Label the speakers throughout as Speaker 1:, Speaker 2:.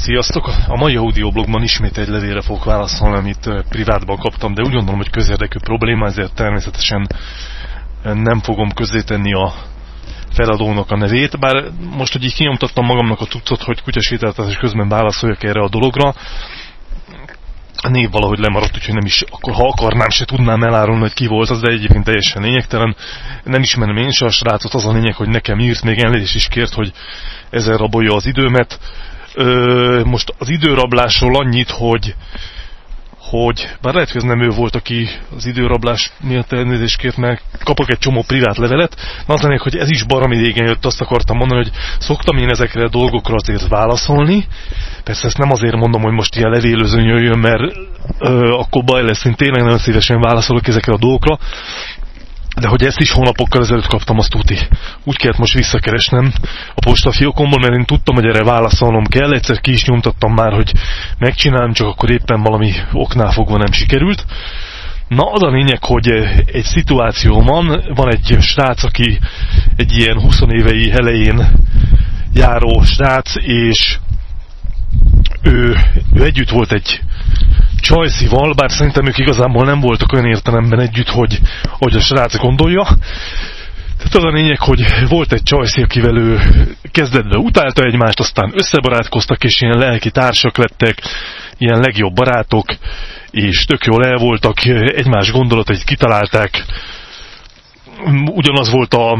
Speaker 1: Sziasztok! A mai audioblogban ismét egy levélre fogok válaszolni, amit privátban kaptam, de úgy gondolom, hogy közérdekű probléma, ezért természetesen nem fogom közzétenni a feladónak a nevét, bár most, hogy így kinyomtattam magamnak a tucot, hogy kutyasétáltatás közben válaszoljak erre a dologra, a név valahogy lemaradt, úgyhogy nem is, akkor ha akarnám, se tudnám elárulni, hogy ki volt az, de egyébként teljesen lényegtelen. Nem ismerem én se a srácot, az a lényeg, hogy nekem írt, még elnézést is kért, hogy ezzel rabolja az időmet. Ö, most az időrablásról annyit, hogy hogy, bár lehet, hogy ez nem ő volt, aki az időrablás miatt elnézést kért, mert kapok egy csomó privát levelet, na az lényeg, hogy ez is barami régen jött, azt akartam mondani, hogy szoktam én ezekre a dolgokra azért válaszolni, persze ezt nem azért mondom, hogy most ilyen levélőzőn jöjjön, mert ö, akkor baj lesz, én tényleg nagyon szívesen válaszolok ezekre a dolgokra, de hogy ezt is hónapokkal ezelőtt kaptam, azt tuti. Úgy kellett most visszakeresnem a postafiókomból, mert én tudtam, hogy erre válaszolnom kell. Egyszer ki is nyomtattam már, hogy megcsinálom, csak akkor éppen valami oknál fogva nem sikerült. Na, az a lényeg, hogy egy szituáció van, van egy srác, aki egy ilyen 20 évei elején járó srác, és ő, ő együtt volt egy Csajszival, bár szerintem ők igazából nem voltak olyan értelemben együtt, hogy, hogy a srác gondolja. Tehát az a lényeg, hogy volt egy Csajszi, akivel ő kezdetben utálta egymást, aztán összebarátkoztak, és ilyen lelki társak lettek, ilyen legjobb barátok, és tök jól el voltak, egymás gondolatait kitalálták. Ugyanaz volt a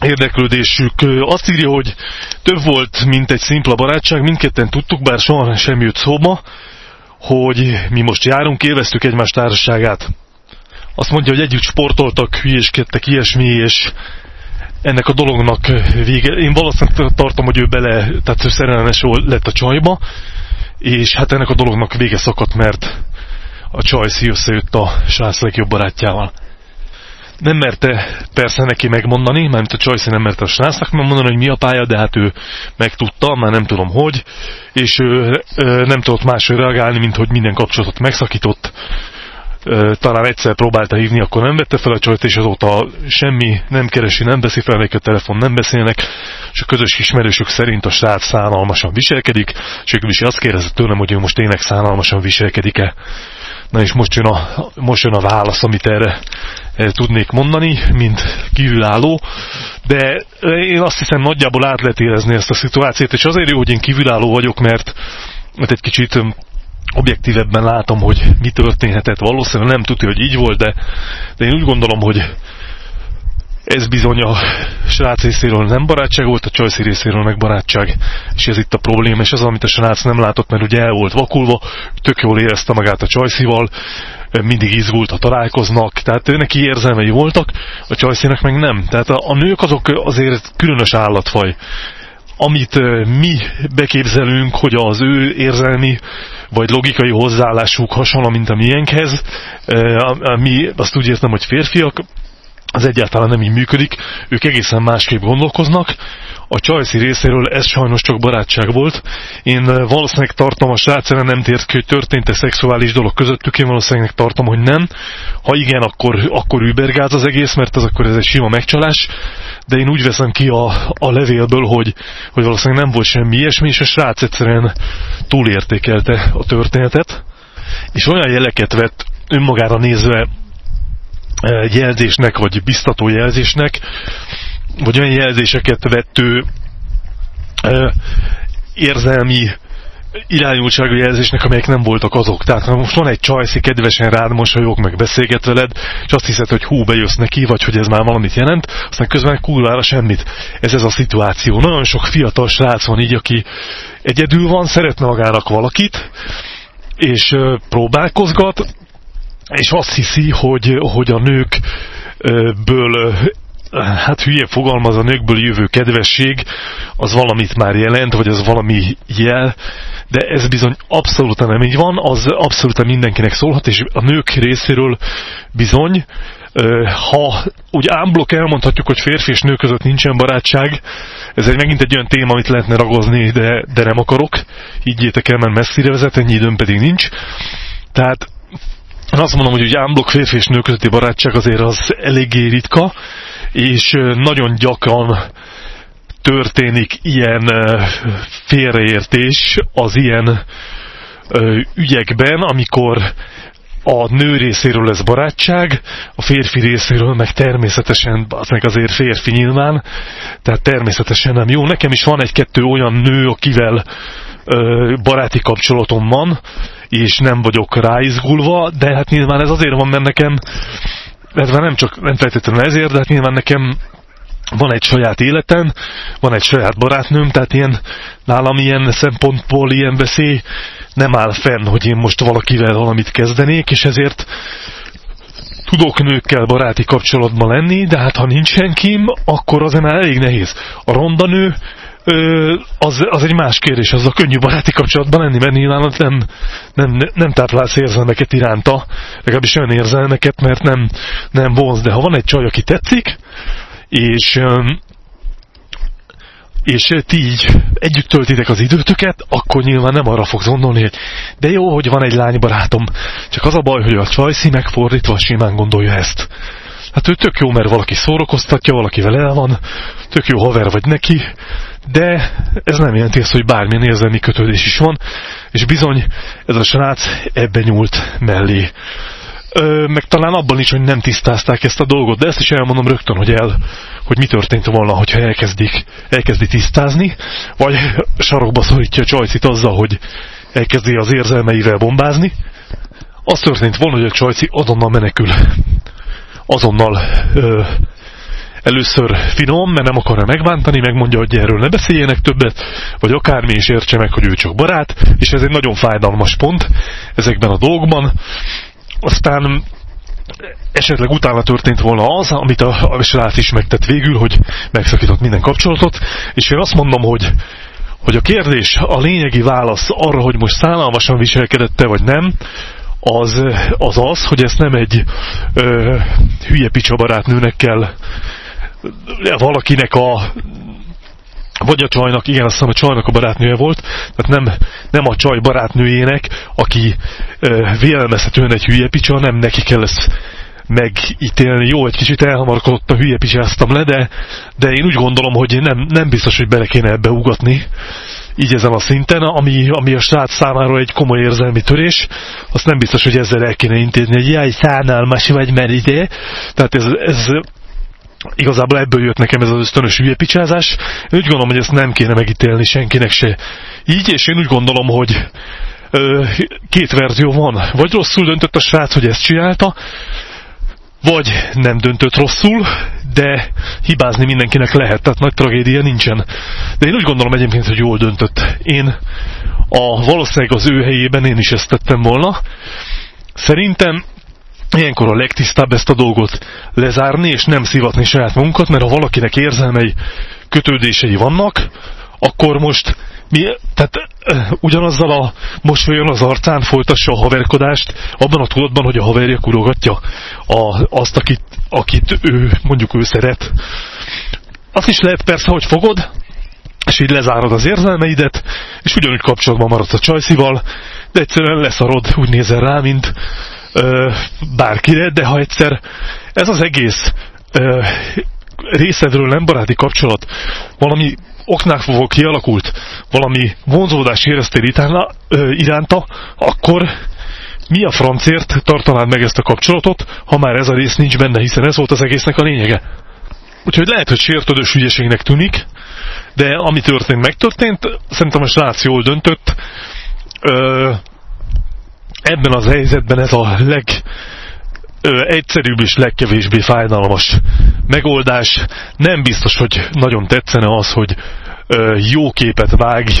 Speaker 1: érdeklődésük. Azt írja, hogy több volt, mint egy szimpla barátság, mindketten tudtuk, bár soha sem jött szóba, hogy mi most járunk, élveztük egymás társaságát. Azt mondja, hogy együtt sportoltak, hülyéskedtek, ilyesmi, és ennek a dolognak vége. Én valószínűleg tartom, hogy ő bele, tehát ő szerelmes lett a csajba, és hát ennek a dolognak vége szakadt, mert a csaj összejött a srác legjobb barátjával nem merte persze neki megmondani, mert a Csajci nem merte a srácnak megmondani, hogy mi a pálya, de hát ő megtudta, már nem tudom hogy, és ő nem tudott máshogy reagálni, mint hogy minden kapcsolatot megszakított, talán egyszer próbálta hívni, akkor nem vette fel a csajt, és azóta semmi nem keresi, nem veszi fel neki a telefon, nem beszélnek, és a közös ismerősök szerint a srác szánalmasan viselkedik, és ők is azt kérdezett tőlem, hogy ő most tényleg szánalmasan viselkedik-e. Na és most jön, a, most jön a válasz, amit erre tudnék mondani, mint kívülálló, de én azt hiszem nagyjából át lehet érezni ezt a szituációt, és azért jó, hogy én kívülálló vagyok, mert, mert egy kicsit objektívebben látom, hogy mi történhetett. Valószínűleg nem tudja, hogy így volt, de, de én úgy gondolom, hogy ez bizony a srác részéről nem barátság volt, a csajszi részéről meg barátság, és ez itt a probléma, és az, amit a srác nem látott, mert ugye el volt vakulva, tök jól érezte magát a csajszival, mindig izgult, ha találkoznak, tehát neki érzelmei voltak, a csajszének meg nem. Tehát a, a nők azok azért különös állatfaj. Amit mi beképzelünk, hogy az ő érzelmi vagy logikai hozzáállásuk hasonló, mint a miénkhez, mi azt úgy értem, hogy férfiak, az egyáltalán nem így működik, ők egészen másképp gondolkoznak, a Csajci részéről ez sajnos csak barátság volt. Én valószínűleg tartom, a srác nem tért ki, hogy történt-e szexuális dolog közöttük, én valószínűleg tartom, hogy nem. Ha igen, akkor, akkor übergáz az egész, mert az akkor ez egy sima megcsalás, de én úgy veszem ki a, a levélből, hogy, hogy valószínűleg nem volt semmi ilyesmi, és a srác egyszerűen túlértékelte a történetet, és olyan jeleket vett önmagára nézve jelzésnek, vagy biztató jelzésnek, vagy olyan jelzéseket vettő érzelmi irányultságú jelzésnek, amelyek nem voltak azok. Tehát ha most van egy csajszi, kedvesen rád mosolyog, meg beszélget veled, és azt hiszed, hogy hú, bejössz neki, vagy hogy ez már valamit jelent, aztán közben kurvára semmit. Ez ez a szituáció. Nagyon sok fiatal srác van így, aki egyedül van, szeretne magának valakit, és próbálkozgat, és azt hiszi, hogy, hogy a nőkből hát hülye fogalmaz a nőkből jövő kedvesség, az valamit már jelent, vagy az valami jel, de ez bizony abszolút nem így van, az abszolút mindenkinek szólhat, és a nők részéről bizony, ha úgy ámblok elmondhatjuk, hogy férfi és nő között nincsen barátság, ez egy megint egy olyan téma, amit lehetne ragozni, de, de nem akarok, higgyétek el, mert messzire vezet, ennyi időm pedig nincs. Tehát azt mondom, hogy ugye ámblok férfi és nő közötti barátság azért az eléggé ritka, és nagyon gyakran történik ilyen félreértés az ilyen ügyekben, amikor a nő részéről lesz barátság, a férfi részéről meg természetesen, az meg azért férfi nyilván, tehát természetesen nem jó. Nekem is van egy-kettő olyan nő, akivel ö, baráti kapcsolatom van, és nem vagyok ráizgulva, de hát nyilván ez azért van, mert nekem, ez nem csak nem feltétlenül ezért, de hát nyilván nekem van egy saját életem, van egy saját barátnőm, tehát ilyen, nálam ilyen szempontból ilyen veszély nem áll fenn, hogy én most valakivel valamit kezdenék, és ezért tudok nőkkel baráti kapcsolatban lenni, de hát ha nincs senkim, akkor az már elég nehéz. A ronda nő, az, az egy más kérdés, az a könnyű baráti kapcsolatban lenni, mert nyilván nem, nem, nem táplálsz érzelmeket iránta, legalábbis olyan érzelmeket, mert nem, nem vonz, de ha van egy csaj, aki tetszik, és és ti így együtt töltitek az időtöket, akkor nyilván nem arra fogsz gondolni, hogy de jó, hogy van egy lánybarátom, csak az a baj, hogy a csajszi megfordítva simán gondolja ezt. Hát ő tök jó, mert valaki szórakoztatja, valakivel el van, tök jó haver vagy neki, de ez nem jelenti ezt, hogy bármilyen érzelmi kötődés is van, és bizony ez a srác ebbe nyúlt mellé. Ö, meg talán abban is, hogy nem tisztázták ezt a dolgot, de ezt is elmondom rögtön, hogy el, hogy mi történt volna, hogyha elkezdik, elkezdi tisztázni, vagy sarokba szorítja csajcit azzal, hogy elkezdi az érzelmeivel bombázni. Az történt volna, hogy a csajci azonnal menekül. Azonnal ö, először finom, mert nem akarja megbántani, megmondja, hogy erről ne beszéljenek többet, vagy akármi is értse meg, hogy ő csak barát, és ez egy nagyon fájdalmas pont ezekben a dolgokban. Aztán esetleg utána történt volna az, amit a, a srác is megtett végül, hogy megszakított minden kapcsolatot, és én azt mondom, hogy hogy a kérdés, a lényegi válasz arra, hogy most szánalmasan viselkedette vagy nem, az az, az hogy ezt nem egy ö, hülye picsa barátnőnek kell valakinek a vagy a csajnak, igen, azt hiszem a csajnak a barátnője volt, tehát nem, nem a csaj barátnőjének, aki ö, vélelmezhetően egy hülye picsa, nem neki kell ezt megítélni. Jó, egy kicsit elhamarkodott a hülye picsáztam le, de, de én úgy gondolom, hogy nem, nem biztos, hogy bele kéne ebbe ugatni így ezen a szinten, ami, ami a srác számára egy komoly érzelmi törés, azt nem biztos, hogy ezzel el kéne intézni, hogy jaj, szánalmas vagy, mert ide. Tehát ez, ez igazából ebből jött nekem ez az ösztönös hülye. Én úgy gondolom, hogy ezt nem kéne megítélni senkinek se így, és én úgy gondolom, hogy ö, két verzió van. Vagy rosszul döntött a srác, hogy ezt csinálta, vagy nem döntött rosszul, de hibázni mindenkinek lehet, tehát nagy tragédia nincsen. De én úgy gondolom egyébként, hogy jól döntött. Én a valószínűleg az ő helyében én is ezt tettem volna. Szerintem ilyenkor a legtisztább ezt a dolgot lezárni, és nem szivatni saját magunkat, mert ha valakinek érzelmei, kötődései vannak, akkor most mi, tehát ugyanazzal a mosolyon az arcán folytassa a haverkodást, abban a tudatban, hogy a haverja kurogatja a, azt, akit, akit ő, mondjuk ő szeret. Azt is lehet persze, hogy fogod, és így lezárod az érzelmeidet, és ugyanúgy kapcsolatban maradsz a csajszival, de egyszerűen leszarod, úgy nézel rá, mint ö, bárkire, de ha egyszer ez az egész ö, részedről nem baráti kapcsolat valami oknál fogva kialakult, valami vonzódás éreztél itána, ö, iránta, akkor mi a francért tartanád meg ezt a kapcsolatot, ha már ez a rész nincs benne, hiszen ez volt az egésznek a lényege. Úgyhogy lehet, hogy sértődös ügyességnek tűnik, de ami történt, megtörtént. Szerintem a srác jól döntött. Ö, ebben az helyzetben ez a leg egyszerűbb és legkevésbé fájdalmas megoldás. Nem biztos, hogy nagyon tetszene az, hogy jó képet vágj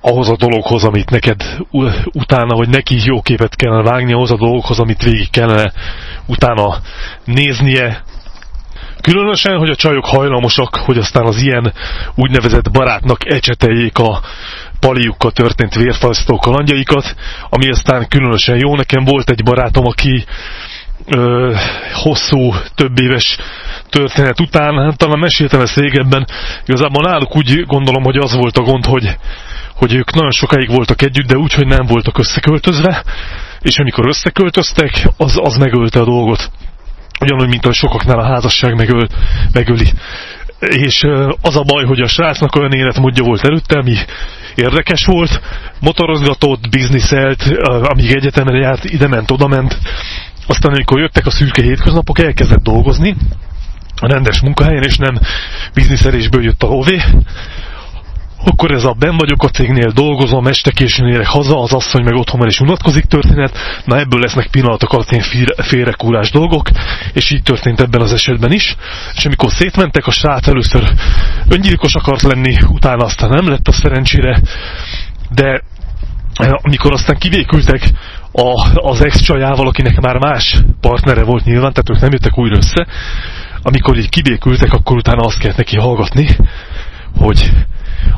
Speaker 1: ahhoz a dologhoz, amit neked utána, vagy neki jó képet kellene vágni ahhoz a dologhoz, amit végig kellene utána néznie. Különösen, hogy a csajok hajlamosak, hogy aztán az ilyen úgynevezett barátnak ecseteljék a paliukkal történt vérfasztó kalandjaikat, ami aztán különösen jó. Nekem volt egy barátom, aki ö, hosszú, több éves történet után, hát talán meséltem ezt régebben, igazából náluk úgy gondolom, hogy az volt a gond, hogy, hogy ők nagyon sokáig voltak együtt, de úgy, hogy nem voltak összeköltözve, és amikor összeköltöztek, az, az megölte a dolgot. Ugyanúgy, mint a sokaknál a házasság megöl, megöli. És az a baj, hogy a srácnak olyan életmódja volt előtte, ami érdekes volt, motorozgatott, bizniszelt, amíg egyetemre járt, ide ment, oda ment. Aztán, amikor jöttek a szürke hétköznapok, elkezdett dolgozni, a rendes munkahelyen, és nem bizniszelésből jött a hové, akkor ez a ben vagyok a cégnél, dolgozom, este későn érek haza, az asszony meg otthon is unatkozik történet, na ebből lesznek pillanatok alatt ilyen félrekúrás dolgok, és így történt ebben az esetben is, és amikor szétmentek, a srác először öngyilkos akart lenni, utána aztán nem lett az szerencsére, de eh, amikor aztán kivékültek a, az ex-csajával, akinek már más partnere volt nyilván, tehát ők nem jöttek újra össze, amikor így kibékültek, akkor utána azt kellett neki hallgatni, hogy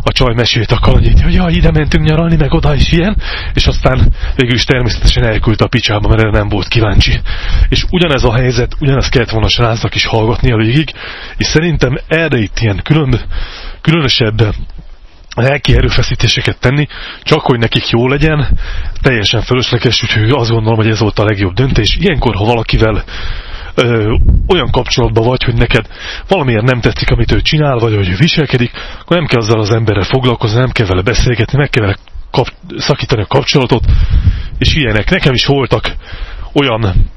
Speaker 1: a csaj mesélt a kalandjét, hogy ja, ide mentünk nyaralni, meg oda is ilyen, és aztán végül is természetesen elküldte a picsába, mert erre nem volt kíváncsi. És ugyanez a helyzet, ugyanez kellett volna a srácnak is a végig, és szerintem erre itt ilyen külön, különösebb lelki erőfeszítéseket tenni, csak hogy nekik jó legyen, teljesen fölösleges, úgyhogy azt gondolom, hogy ez volt a legjobb döntés. Ilyenkor, ha valakivel ö, olyan kapcsolatban vagy, hogy neked valamiért nem tetszik, amit ő csinál, vagy hogy ő viselkedik, akkor nem kell azzal az emberrel foglalkozni, nem kell vele beszélgetni, meg kell vele kap, szakítani a kapcsolatot, és ilyenek. Nekem is voltak olyan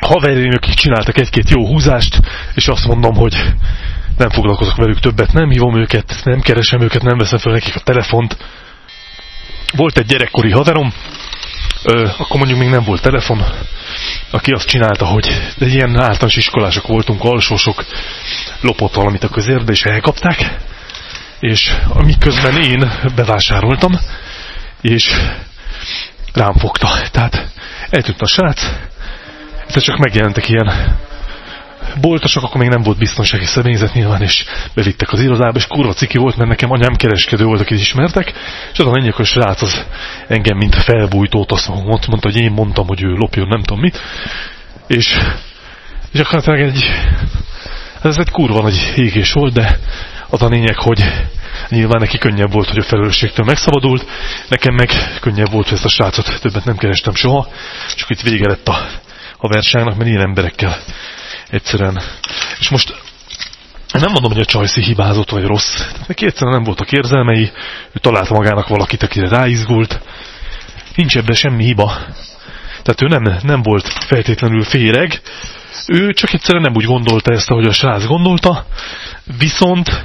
Speaker 1: haverjaim, akik csináltak egy-két jó húzást, és azt mondom, hogy nem foglalkozok velük többet, nem hívom őket, nem keresem őket, nem veszem fel nekik a telefont. Volt egy gyerekkori haverom, ö, akkor mondjuk még nem volt telefon, aki azt csinálta, hogy egy ilyen általános iskolások voltunk, alsósok, lopott valamit a közérbe, és elkapták, és amiközben én bevásároltam, és rám fogta. Tehát eltűnt a srác, egyszer csak megjelentek ilyen boltosok, akkor még nem volt biztonsági személyzet nyilván, és bevittek az irodába, és kurva ciki volt, mert nekem anyám kereskedő volt, akit ismertek, és az lényeg, hogy a srác az engem mint felbújtót azt mondta, mondta, hogy én mondtam, hogy ő lopjon, nem tudom mit, és, akkor egy, ez egy kurva nagy égés volt, de az a lényeg, hogy nyilván neki könnyebb volt, hogy a felelősségtől megszabadult, nekem meg könnyebb volt, hogy ezt a srácot többet nem kerestem soha, csak itt vége lett a, a verságnak, mert ilyen emberekkel egyszerűen. És most nem mondom, hogy a Csajci hibázott vagy rossz. Neki egyszerűen nem voltak érzelmei, ő találta magának valakit, akire ráizgult. Nincs ebben semmi hiba. Tehát ő nem, nem volt feltétlenül féreg, ő csak egyszerűen nem úgy gondolta ezt, ahogy a srác gondolta, viszont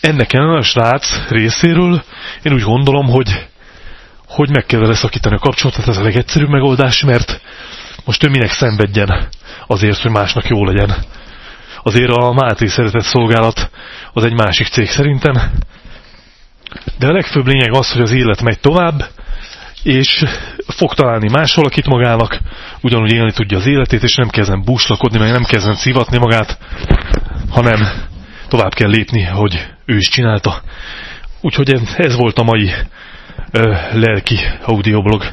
Speaker 1: ennek ellen a srác részéről én úgy gondolom, hogy, hogy meg kell vele szakítani a kapcsolatot, ez a legegyszerűbb megoldás, mert most ő minek szenvedjen azért, hogy másnak jó legyen. Azért a Máté Szeretett Szolgálat az egy másik cég szerintem. De a legfőbb lényeg az, hogy az élet megy tovább, és fog találni máshol, akit magának ugyanúgy élni tudja az életét, és nem kezdem búslakodni, meg nem kezdem szivatni magát, hanem tovább kell lépni, hogy ő is csinálta. Úgyhogy ez volt a mai ö, lelki audioblog.